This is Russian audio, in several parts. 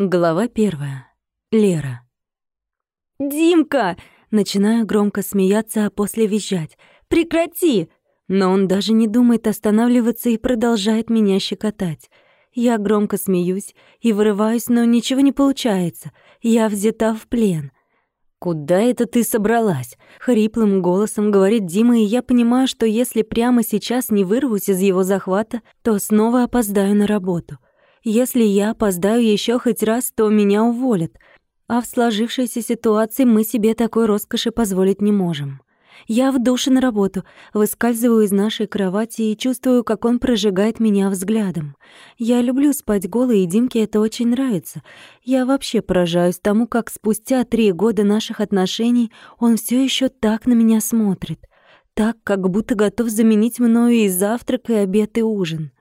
Глава первая. Лера. «Димка!» Начинаю громко смеяться, а после визжать. «Прекрати!» Но он даже не думает останавливаться и продолжает меня щекотать. Я громко смеюсь и вырываюсь, но ничего не получается. Я взята в плен. «Куда это ты собралась?» — хриплым голосом говорит Дима, и я понимаю, что если прямо сейчас не вырвусь из его захвата, то снова опоздаю на работу. Если я опоздаю еще хоть раз, то меня уволят. А в сложившейся ситуации мы себе такой роскоши позволить не можем. Я в душе на работу, выскальзываю из нашей кровати и чувствую, как он прожигает меня взглядом. Я люблю спать голой, и Димке это очень нравится. Я вообще поражаюсь тому, как спустя три года наших отношений он все еще так на меня смотрит. Так, как будто готов заменить мною и завтрак, и обед, и ужин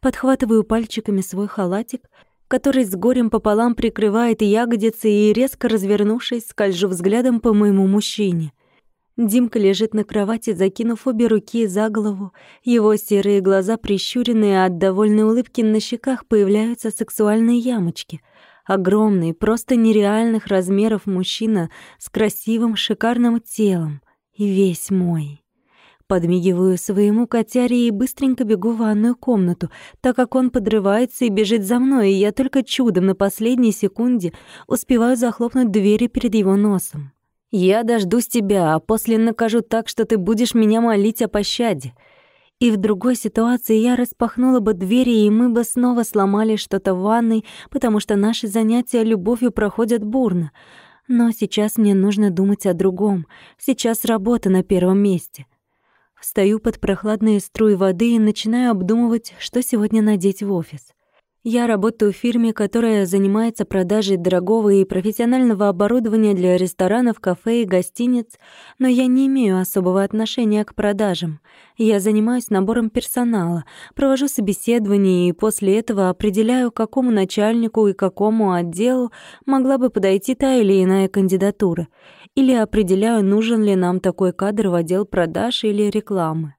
подхватываю пальчиками свой халатик, который с горем пополам прикрывает ягодицы и, резко развернувшись, скольжу взглядом по моему мужчине. Димка лежит на кровати, закинув обе руки за голову. Его серые глаза прищуренные, а от довольной улыбки на щеках появляются сексуальные ямочки. Огромный, просто нереальных размеров мужчина с красивым, шикарным телом. И весь мой. Подмигиваю своему котяре и быстренько бегу в ванную комнату, так как он подрывается и бежит за мной, и я только чудом на последней секунде успеваю захлопнуть двери перед его носом. «Я дождусь тебя, а после накажу так, что ты будешь меня молить о пощаде». И в другой ситуации я распахнула бы двери, и мы бы снова сломали что-то в ванной, потому что наши занятия любовью проходят бурно. Но сейчас мне нужно думать о другом. Сейчас работа на первом месте. Стою под прохладные струи воды и начинаю обдумывать, что сегодня надеть в офис. Я работаю в фирме, которая занимается продажей дорогого и профессионального оборудования для ресторанов, кафе и гостиниц, но я не имею особого отношения к продажам. Я занимаюсь набором персонала, провожу собеседования и после этого определяю, какому начальнику и какому отделу могла бы подойти та или иная кандидатура, или определяю, нужен ли нам такой кадр в отдел продаж или рекламы.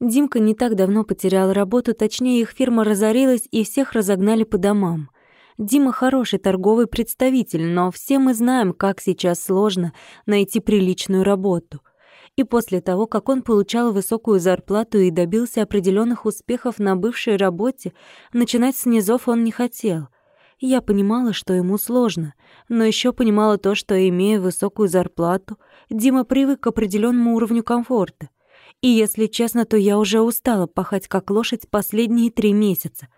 Димка не так давно потерял работу, точнее, их фирма разорилась и всех разогнали по домам. Дима хороший торговый представитель, но все мы знаем, как сейчас сложно найти приличную работу. И после того, как он получал высокую зарплату и добился определенных успехов на бывшей работе, начинать с низов он не хотел. Я понимала, что ему сложно, но еще понимала то, что, имея высокую зарплату, Дима привык к определенному уровню комфорта. И если честно, то я уже устала пахать как лошадь последние три месяца.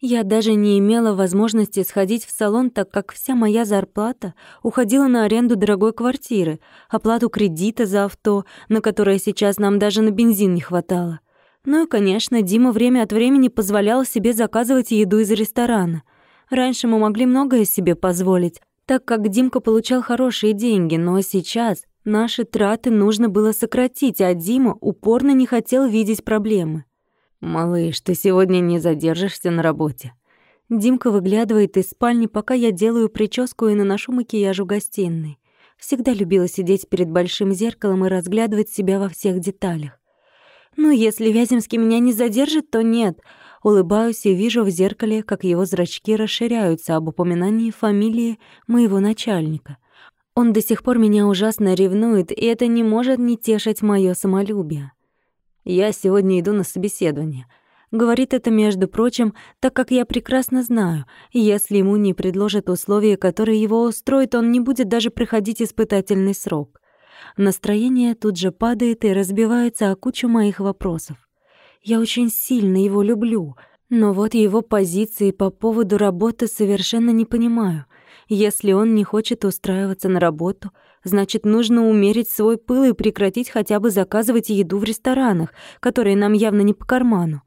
Я даже не имела возможности сходить в салон, так как вся моя зарплата уходила на аренду дорогой квартиры, оплату кредита за авто, на которое сейчас нам даже на бензин не хватало. Ну и, конечно, Дима время от времени позволял себе заказывать еду из ресторана. Раньше мы могли многое себе позволить, так как Димка получал хорошие деньги, но сейчас Наши траты нужно было сократить, а Дима упорно не хотел видеть проблемы. «Малыш, ты сегодня не задержишься на работе?» Димка выглядывает из спальни, пока я делаю прическу и наношу макияж в гостиной. Всегда любила сидеть перед большим зеркалом и разглядывать себя во всех деталях. Ну, если Вяземский меня не задержит, то нет. Улыбаюсь и вижу в зеркале, как его зрачки расширяются об упоминании фамилии моего начальника — он до сих пор меня ужасно ревнует, и это не может не тешить моё самолюбие. Я сегодня иду на собеседование. Говорит это, между прочим, так как я прекрасно знаю, если ему не предложат условия, которые его устроят, он не будет даже проходить испытательный срок. Настроение тут же падает и разбивается о кучу моих вопросов. Я очень сильно его люблю, но вот его позиции по поводу работы совершенно не понимаю — если он не хочет устраиваться на работу, значит, нужно умерить свой пыл и прекратить хотя бы заказывать еду в ресторанах, которые нам явно не по карману.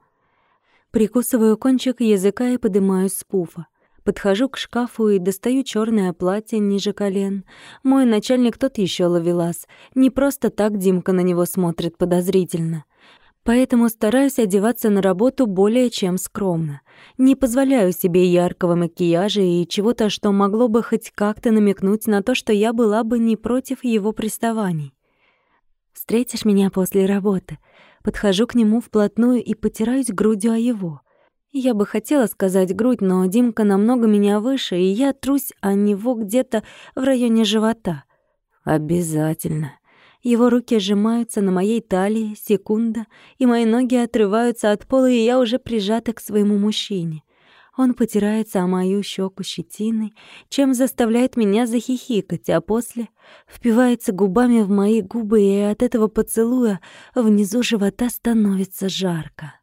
Прикусываю кончик языка и поднимаюсь с пуфа. Подхожу к шкафу и достаю черное платье ниже колен. Мой начальник тот еще ловелас. Не просто так Димка на него смотрит подозрительно. Поэтому стараюсь одеваться на работу более чем скромно. Не позволяю себе яркого макияжа и чего-то, что могло бы хоть как-то намекнуть на то, что я была бы не против его приставаний. Встретишь меня после работы. Подхожу к нему вплотную и потираюсь грудью о его. Я бы хотела сказать грудь, но Димка намного меня выше, и я трусь о него где-то в районе живота. Обязательно. Его руки сжимаются на моей талии, секунда, и мои ноги отрываются от пола, и я уже прижата к своему мужчине. Он потирается о мою щеку щетиной, чем заставляет меня захихикать, а после впивается губами в мои губы, и от этого поцелуя внизу живота становится жарко.